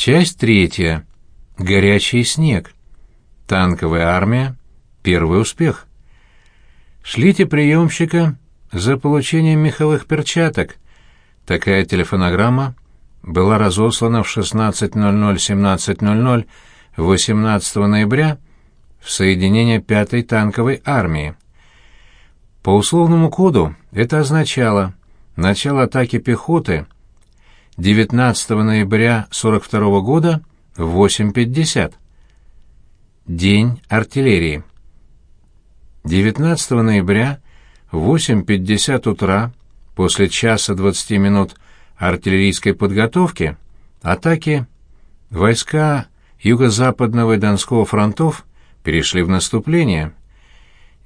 Часть третья. Горячий снег. Танковая армия. Первый успех. Шлите приемщика за получением меховых перчаток. Такая телефонограмма была разослана в 16.00-17.00 18 ноября в соединение 5-й танковой армии. По условному коду это означало начало атаки пехоты 19 ноября 42 года в 8.50. День артиллерии. 19 ноября в 8.50 утра после часа 20 минут артиллерийской подготовки атаки войска Юго-Западного и Донского фронтов перешли в наступление.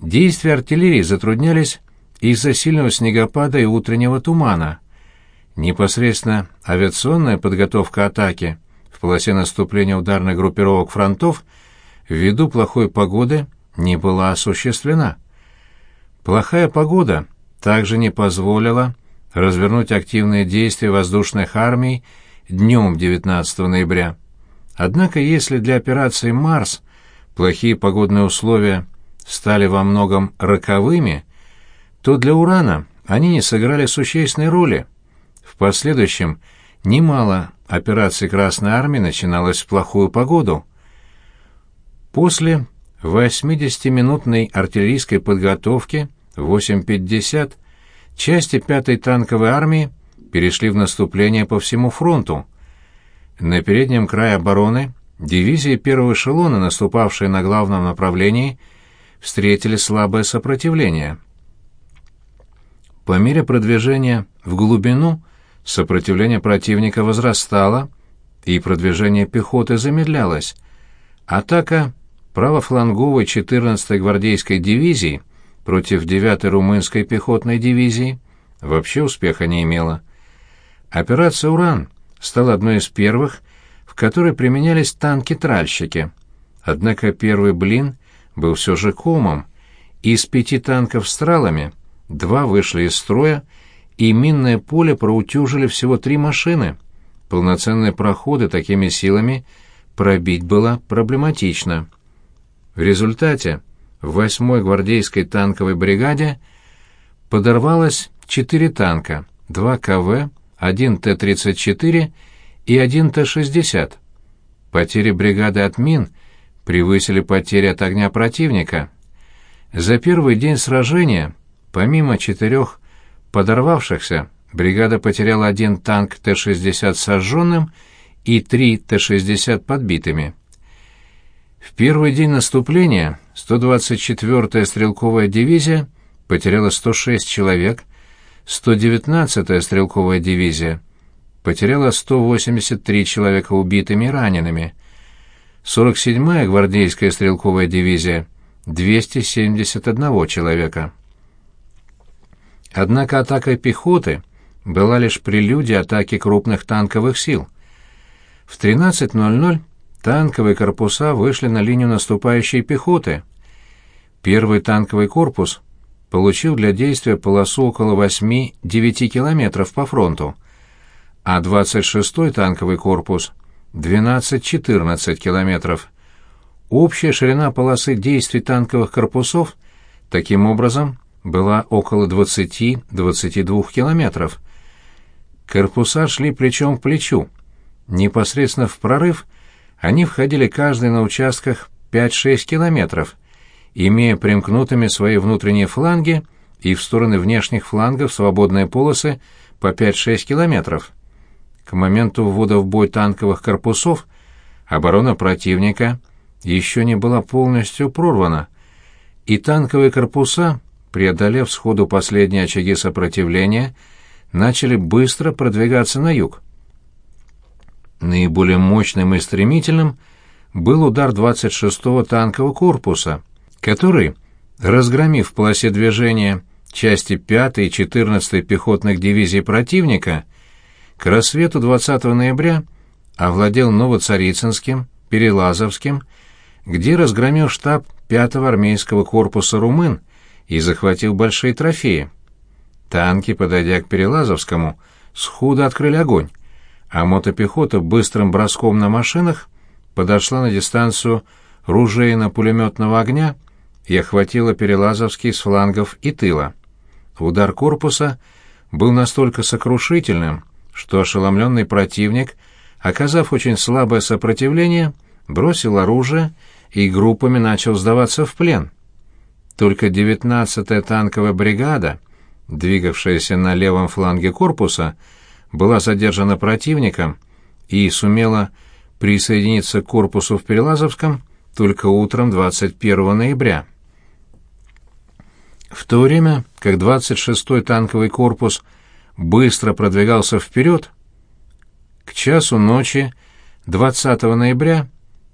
Действия артиллерии затруднялись из-за сильного снегопада и утреннего тумана. Непосредственно авиационная подготовка атаки в полосе наступления ударных группировок фронтов ввиду плохой погоды не была осуществлена. Плохая погода также не позволила развернуть активные действия воздушных армий днем 19 ноября. Однако если для операции «Марс» плохие погодные условия стали во многом роковыми, то для «Урана» они не сыграли существенной роли. В последующем немало операций Красной Армии начиналось в плохую погоду. После 80-минутной артиллерийской подготовки в 8.50 части 5-й танковой армии перешли в наступление по всему фронту. На переднем крае обороны дивизии первого эшелона, наступавшие на главном направлении, встретили слабое сопротивление. По мере продвижения в глубину сопротивление противника возрастало, и продвижение пехоты замедлялось. Атака правофланговой 14-й гвардейской дивизии против 9-й румынской пехотной дивизии вообще успеха не имела. Операция «Уран» стал одной из первых, в которой применялись танки-тральщики. Однако первый блин был все же комом. Из пяти танков с тралами два вышли из строя, и минное поле проутюжили всего три машины. Полноценные проходы такими силами пробить было проблематично. В результате в 8-й гвардейской танковой бригаде подорвалось четыре танка, два КВ, один Т-34 и один Т-60. Потери бригады от мин превысили потери от огня противника. За первый день сражения, помимо четырех подорвавшихся, бригада потеряла один танк Т-60 сожженным и три Т-60 подбитыми. В первый день наступления 124-я стрелковая дивизия потеряла 106 человек, 119-я стрелковая дивизия потеряла 183 человека убитыми и ранеными, 47-я гвардейская стрелковая дивизия — 271 человека. Однако атака пехоты была лишь прелюдией атаки крупных танковых сил. В 13.00 танковые корпуса вышли на линию наступающей пехоты. Первый танковый корпус получил для действия полосу около 8-9 километров по фронту, а 26-й танковый корпус — 12-14 километров. Общая ширина полосы действий танковых корпусов таким образом была около 20-22 километров. Корпуса шли плечом к плечу. Непосредственно в прорыв они входили каждый на участках 5-6 километров — имея примкнутыми свои внутренние фланги и в стороны внешних флангов свободные полосы по 5-6 километров. К моменту ввода в бой танковых корпусов оборона противника еще не была полностью прорвана, и танковые корпуса, преодолев сходу последние очаги сопротивления, начали быстро продвигаться на юг. Наиболее мощным и стремительным был удар 26-го танкового корпуса — который, разгромив в полосе движения части 5 и 14 пехотных дивизий противника, к рассвету 20 ноября овладел Новоцарицынским, Перелазовским, где разгромил штаб 5-го армейского корпуса румын и захватил большие трофеи. Танки, подойдя к Перелазовскому, сходу открыли огонь, а мотопехота быстрым броском на машинах подошла на дистанцию ружейно-пулеметного огня и охватила Перелазовский с флангов и тыла. Удар корпуса был настолько сокрушительным, что ошеломленный противник, оказав очень слабое сопротивление, бросил оружие и группами начал сдаваться в плен. Только 19-я танковая бригада, двигавшаяся на левом фланге корпуса, была задержана противником и сумела присоединиться к корпусу в Перелазовском только утром 21 ноября. В то время, как 26-й танковый корпус быстро продвигался вперед, к часу ночи 20 ноября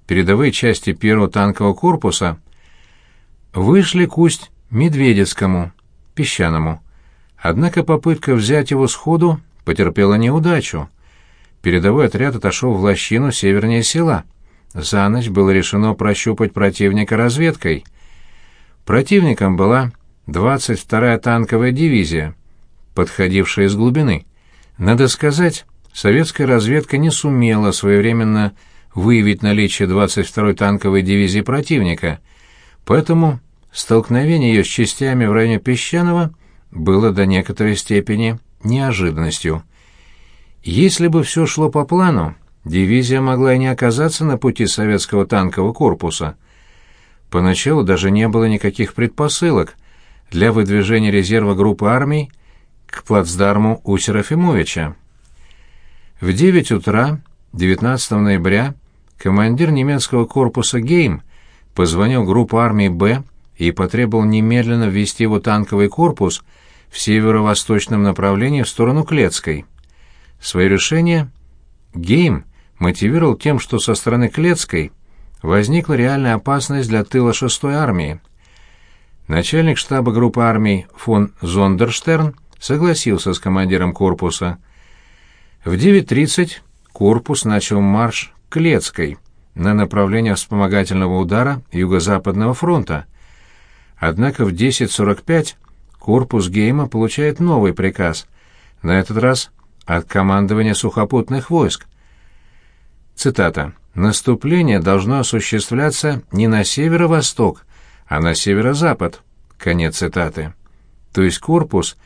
передовые части первого танкового корпуса вышли к Медведецкому, песчаному. Однако попытка взять его сходу потерпела неудачу. Передовой отряд отошел в лощину севернее села. За ночь было решено прощупать противника разведкой. Противником была 22-я танковая дивизия, подходившая из глубины. Надо сказать, советская разведка не сумела своевременно выявить наличие 22-й танковой дивизии противника, поэтому столкновение ее с частями в районе Песчаного было до некоторой степени неожиданностью. Если бы все шло по плану, дивизия могла и не оказаться на пути советского танкового корпуса. Поначалу даже не было никаких предпосылок для выдвижения резерва группы армий к плацдарму у Серафимовича. В 9 утра 19 ноября командир немецкого корпуса Гейм позвонил группу армии «Б» и потребовал немедленно ввести его танковый корпус в северо-восточном направлении в сторону Клецкой. Свое решение Гейм мотивировал тем, что со стороны Клецкой возникла реальная опасность для тыла 6-й армии. Начальник штаба группы армий фон Зондерштерн согласился с командиром корпуса. В 9.30 корпус начал марш к Клецкой на направление вспомогательного удара Юго-Западного фронта. Однако в 10.45 корпус Гейма получает новый приказ, на этот раз от командования сухопутных войск. Цитата. «Наступление должно осуществляться не на северо-восток, а на северо-запад». Конец цитаты. То есть корпус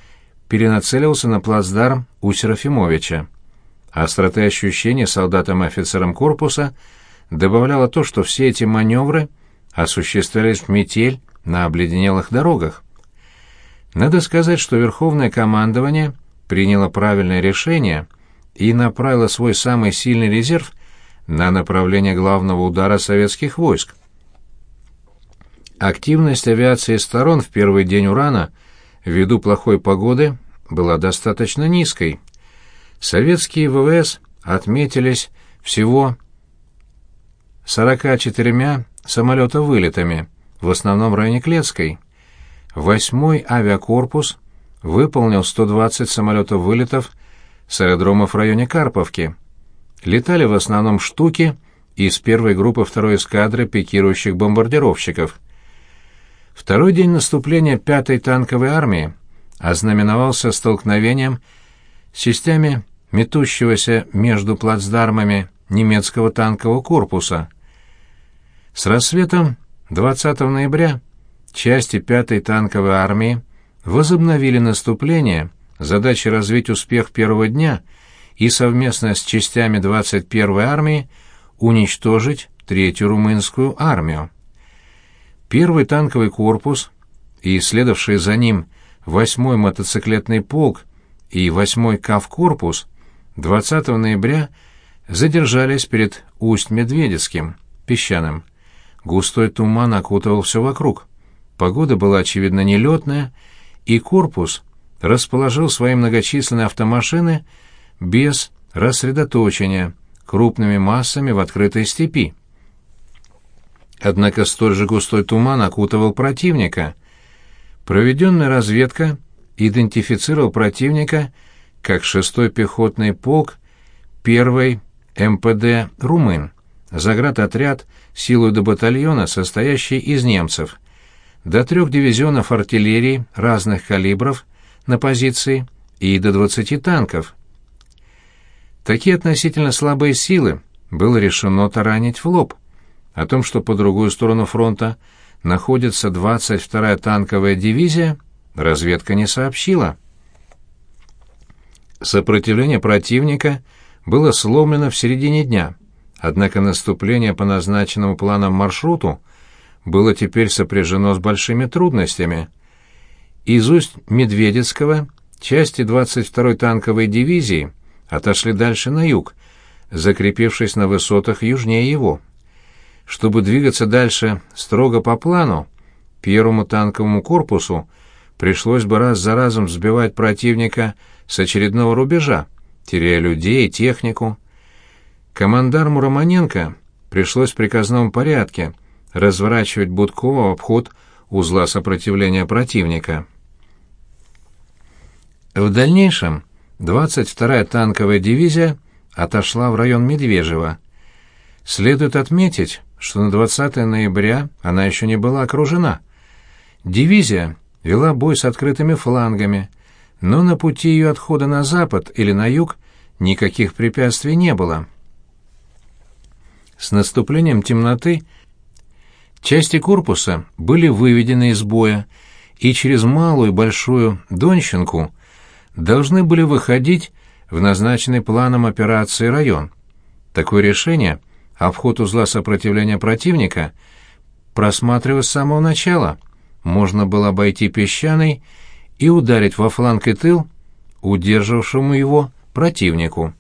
перенацелился на плацдарм у Серафимовича. Остроты ощущения солдатам и офицерам корпуса добавляло то, что все эти маневры осуществлялись в метель на обледенелых дорогах. Надо сказать, что Верховное командование приняло правильное решение и направило свой самый сильный резерв на направление главного удара советских войск. Активность авиации сторон в первый день Урана ввиду плохой погоды была достаточно низкой. Советские ВВС отметились всего 44 самолета-вылетами, в основном в районе Клецкой. Восьмой авиакорпус выполнил 120 самолетов-вылетов с аэродромов в районе Карповки. Летали в основном штуки из первой группы второй эскадры пикирующих бомбардировщиков. Второй день наступления пятой танковой армии ознаменовался столкновением с частями метущегося между плацдармами немецкого танкового корпуса. С рассветом 20 ноября части пятой танковой армии возобновили наступление, задачей развить успех первого дня и совместно с частями 21-й армии уничтожить Третью румынскую армию. Первый танковый корпус и следовавший за ним 8-й мотоциклетный полк и 8-й КАВ-корпус 20 ноября задержались перед Усть-Медведецким, песчаным. Густой туман окутывал все вокруг. Погода была, очевидно, нелетная, и корпус расположил свои многочисленные автомашины без рассредоточения, крупными массами в открытой степи. Однако столь же густой туман окутывал противника. Проведенная разведка идентифицировал противника как 6-й пехотный полк 1-й МПД «Румын», заградотряд силой до батальона, состоящий из немцев – до трех дивизионов артиллерии разных калибров на позиции и до 20 танков. Такие относительно слабые силы было решено таранить в лоб. О том, что по другую сторону фронта находится 22-я танковая дивизия, разведка не сообщила. Сопротивление противника было сломлено в середине дня, однако наступление по назначенному планом маршруту было теперь сопряжено с большими трудностями. Из усть Медведецкого части 22-й танковой дивизии отошли дальше на юг, закрепившись на высотах южнее его. Чтобы двигаться дальше строго по плану, первому танковому корпусу пришлось бы раз за разом сбивать противника с очередного рубежа, теряя людей технику. Командарму Романенко пришлось в приказном порядке разворачивать Будкова в обход узла сопротивления противника. В дальнейшем 22-я танковая дивизия отошла в район Медвежьего. Следует отметить, что на 20 ноября она еще не была окружена. Дивизия вела бой с открытыми флангами, но на пути ее отхода на запад или на юг никаких препятствий не было. С наступлением темноты части корпуса были выведены из боя и через малую и большую Донщенку должны были выходить в назначенный планом операции район. Такое решение – обход узла сопротивления противника просматривалось с самого начала. Можно было обойти песчаный и ударить во фланг и тыл удерживавшему его противнику.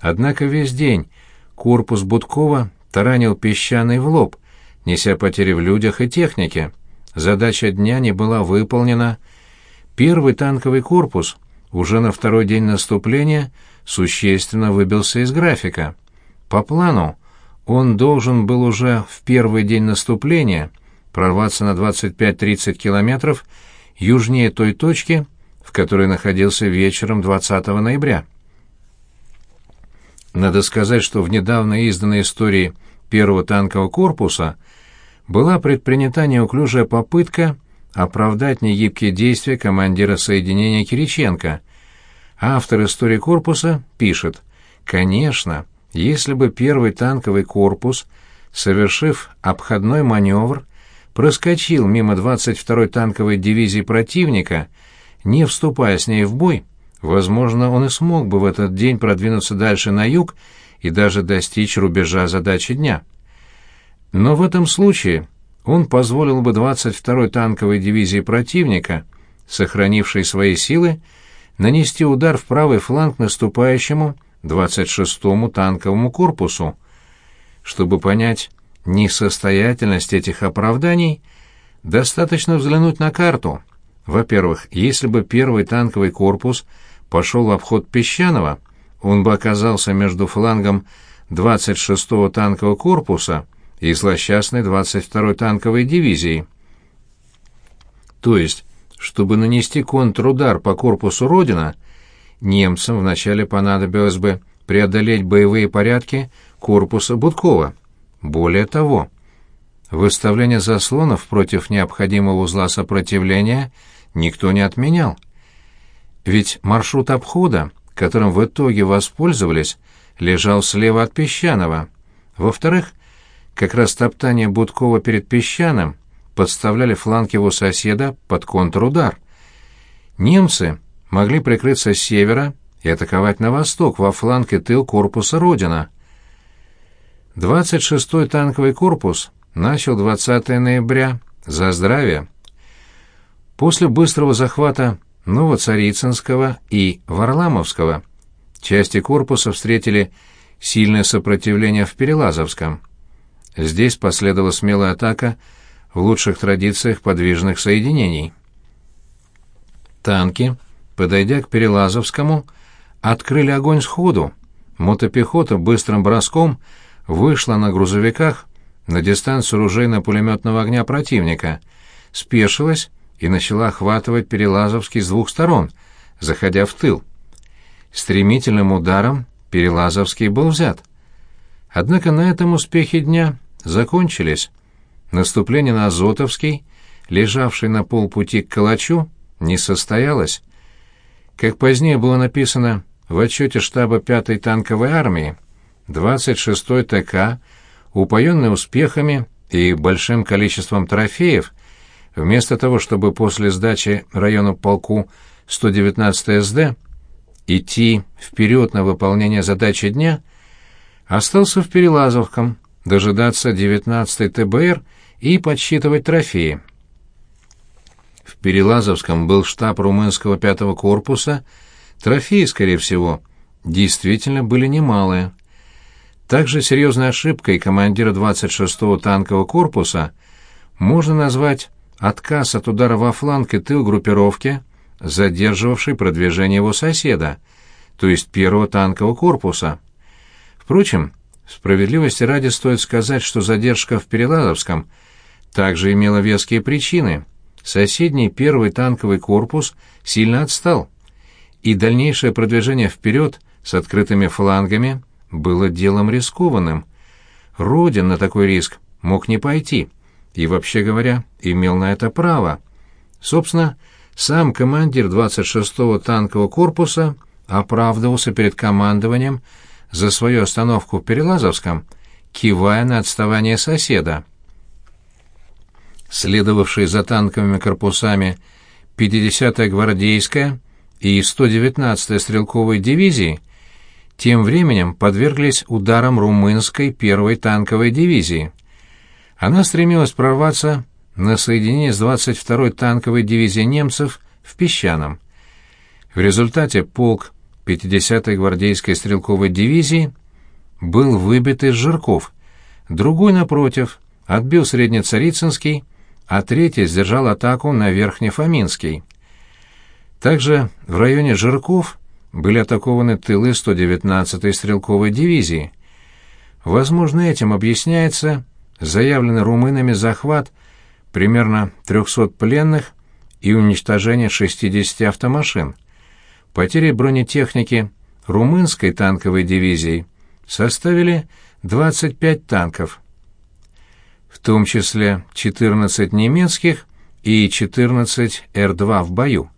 Однако весь день корпус Будкова таранил песчаный в лоб, неся потери в людях и технике. Задача дня не была выполнена. Первый танковый корпус уже на второй день наступления существенно выбился из графика. По плану он должен был уже в первый день наступления прорваться на 25-30 километров южнее той точки, в которой находился вечером 20 ноября. Надо сказать, что в недавно изданной истории первого танкового корпуса была предпринята неуклюжая попытка оправдать негибкие действия командира соединения Кириченко. Автор истории корпуса пишет «Конечно, если бы первый танковый корпус, совершив обходной маневр, проскочил мимо 22-й танковой дивизии противника, не вступая с ней в бой, возможно, он и смог бы в этот день продвинуться дальше на юг и даже достичь рубежа задачи дня. Но в этом случае он позволил бы 22-й танковой дивизии противника, сохранившей свои силы, нанести удар в правый фланг наступающему 26-му танковому корпусу. Чтобы понять несостоятельность этих оправданий, достаточно взглянуть на карту. Во-первых, если бы первый танковый корпус пошел в обход Песчаного, он бы оказался между флангом 26-го танкового корпуса и злосчастной 22-й танковой дивизией. То есть, чтобы нанести контрудар по корпусу Родина – немцам вначале понадобилось бы преодолеть боевые порядки корпуса Будкова. Более того, выставление заслонов против необходимого узла сопротивления никто не отменял. Ведь маршрут обхода, которым в итоге воспользовались, лежал слева от Песчаного. Во-вторых, как раз топтание Будкова перед Песчаным подставляли фланг его соседа под контрудар. Немцы могли прикрыться с севера и атаковать на восток, во фланг и тыл корпуса Родина. 26-й танковый корпус начал 20 ноября за здравие. После быстрого захвата Новоцарицынского и Варламовского части корпуса встретили сильное сопротивление в Перелазовском. Здесь последовала смелая атака в лучших традициях подвижных соединений. Танки подойдя к Перелазовскому, открыли огонь сходу. Мотопехота быстрым броском вышла на грузовиках на дистанцию ружейно-пулеметного огня противника, спешилась и начала охватывать Перелазовский с двух сторон, заходя в тыл. Стремительным ударом Перелазовский был взят. Однако на этом успехи дня закончились. Наступление на Азотовский, лежавший на полпути к Калачу, не состоялось. Как позднее было написано в отчете штаба 5-й танковой армии 26-й ТК, упоенный успехами и большим количеством трофеев, вместо того, чтобы после сдачи району полку 119 СД идти вперед на выполнение задачи дня, остался в Перелазовком, дожидаться 19-й ТБР и подсчитывать трофеи. В Перелазовском был штаб румынского пятого корпуса, трофеи, скорее всего, действительно были немалые. Также серьезной ошибкой командира 26-го танкового корпуса можно назвать отказ от удара во фланг и тыл группировки, задерживавшей продвижение его соседа, то есть первого танкового корпуса. Впрочем, справедливости ради стоит сказать, что задержка в Перелазовском также имела веские причины. Соседний первый танковый корпус сильно отстал, и дальнейшее продвижение вперед с открытыми флангами было делом рискованным. Родин на такой риск мог не пойти, и, вообще говоря, имел на это право. Собственно, сам командир 26-го танкового корпуса оправдывался перед командованием за свою остановку в Перелазовском, кивая на отставание соседа. Следовавшие за танковыми корпусами 50-я гвардейская и 119-я стрелковые дивизии тем временем подверглись ударам румынской первой танковой дивизии. Она стремилась прорваться на соединение с 22-й танковой дивизией немцев в Песчаном. В результате полк 50-й гвардейской стрелковой дивизии был выбит из Жирков, другой, напротив, отбил Среднецарицынский, а третий сдержал атаку на Верхнефоминский. Также в районе Жирков были атакованы тылы 119-й стрелковой дивизии. Возможно, этим объясняется заявленный румынами захват примерно 300 пленных и уничтожение 60 автомашин. Потери бронетехники румынской танковой дивизии составили 25 танков, в том числе 14 немецких и 14 Р-2 в бою.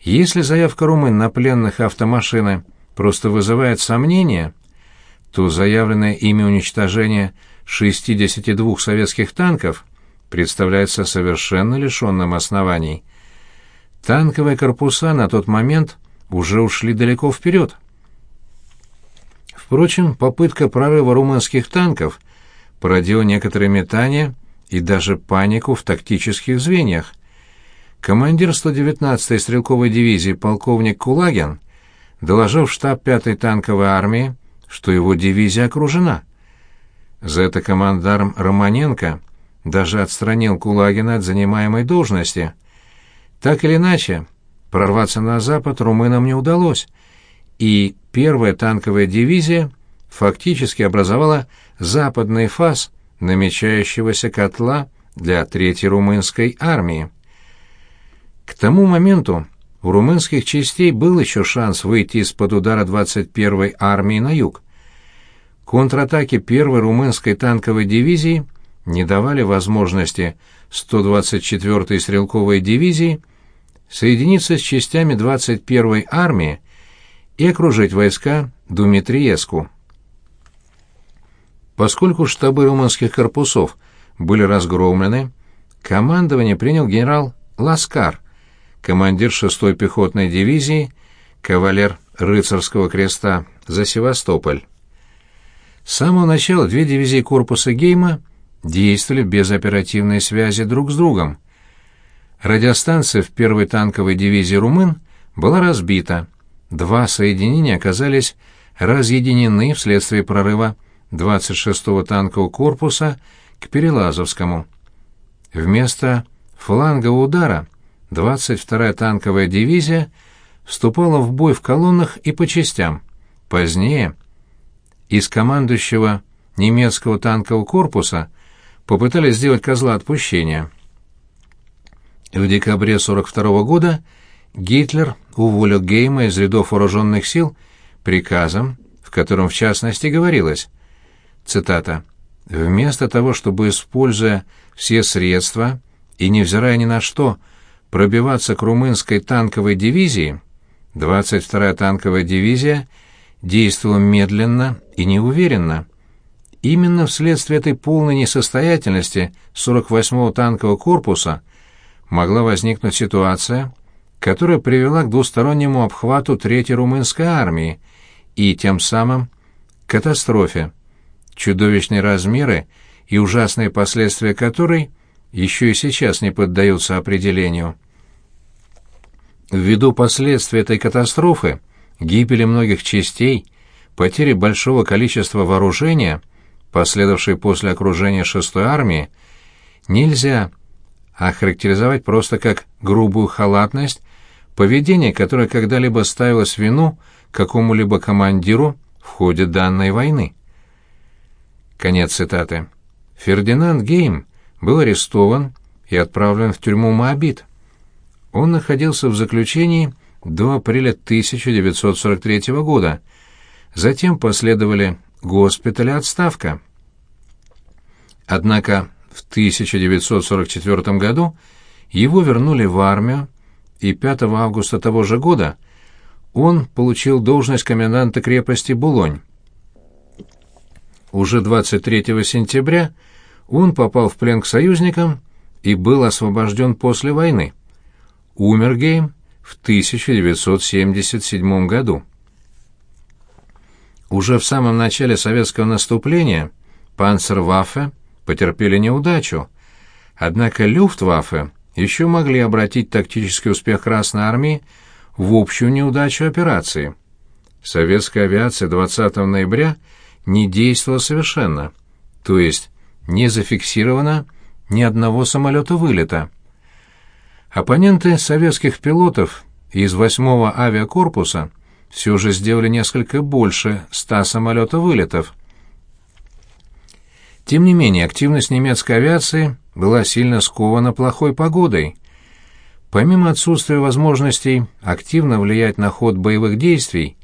Если заявка румын на пленных автомашины просто вызывает сомнения, то заявленное ими уничтожение 62 советских танков представляется совершенно лишенным оснований. Танковые корпуса на тот момент уже ушли далеко вперед. Впрочем, попытка прорыва румынских танков породила некоторые метания и даже панику в тактических звеньях. Командир 119-й стрелковой дивизии полковник Кулагин доложил в штаб 5-й танковой армии, что его дивизия окружена. За это командарм Романенко даже отстранил Кулагина от занимаемой должности. Так или иначе, прорваться на запад румынам не удалось, и первая танковая дивизия фактически образовала западный фас намечающегося котла для Третьей румынской армии. К тому моменту у румынских частей был еще шанс выйти из-под удара 21-й армии на юг. Контратаки 1-й румынской танковой дивизии не давали возможности 124-й стрелковой дивизии соединиться с частями 21-й армии и окружить войска Думитриеску. Поскольку штабы румынских корпусов были разгромлены, командование принял генерал Ласкар – командир 6-й пехотной дивизии, кавалер рыцарского креста за Севастополь. С самого начала две дивизии корпуса Гейма действовали без оперативной связи друг с другом. Радиостанция в первой танковой дивизии румын была разбита. Два соединения оказались разъединены вследствие прорыва 26-го танкового корпуса к Перелазовскому. Вместо флангового удара 22-я танковая дивизия вступала в бой в колоннах и по частям. Позднее из командующего немецкого танкового корпуса попытались сделать козла отпущения. В декабре 42 -го года Гитлер уволил Гейма из рядов вооруженных сил приказом, в котором в частности говорилось, цитата, «Вместо того, чтобы, используя все средства и невзирая ни на что, пробиваться к румынской танковой дивизии, 22-я танковая дивизия действовала медленно и неуверенно. Именно вследствие этой полной несостоятельности 48-го танкового корпуса могла возникнуть ситуация, которая привела к двустороннему обхвату Третьей румынской армии и тем самым к катастрофе, чудовищные размеры и ужасные последствия которой еще и сейчас не поддаются определению. Ввиду последствий этой катастрофы, гибели многих частей, потери большого количества вооружения, последовавшей после окружения шестой армии, нельзя охарактеризовать просто как грубую халатность, поведение, которое когда-либо ставилось вину какому-либо командиру в ходе данной войны. Конец цитаты. Фердинанд Гейм был арестован и отправлен в тюрьму Моабит. Он находился в заключении до апреля 1943 года. Затем последовали госпиталь и отставка. Однако в 1944 году его вернули в армию, и 5 августа того же года он получил должность коменданта крепости Булонь. Уже 23 сентября он попал в плен к союзникам и был освобожден после войны. Умер Гейм в 1977 году. Уже в самом начале советского наступления панцерваффе потерпели неудачу, однако люфтваффе еще могли обратить тактический успех Красной Армии в общую неудачу операции. Советская авиация 20 ноября не действовала совершенно, то есть не зафиксировано ни одного самолета вылета. Оппоненты советских пилотов из 8-го авиакорпуса все же сделали несколько больше 100 самолетов вылетов. Тем не менее, активность немецкой авиации была сильно скована плохой погодой. Помимо отсутствия возможностей активно влиять на ход боевых действий,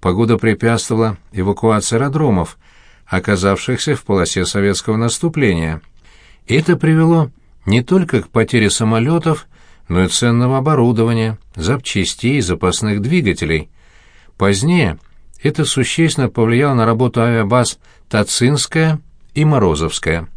погода препятствовала эвакуации аэродромов, оказавшихся в полосе советского наступления. Это привело не только к потере самолетов, но и ценного оборудования, запчастей и запасных двигателей. Позднее это существенно повлияло на работу авиабаз Тацинская и Морозовская.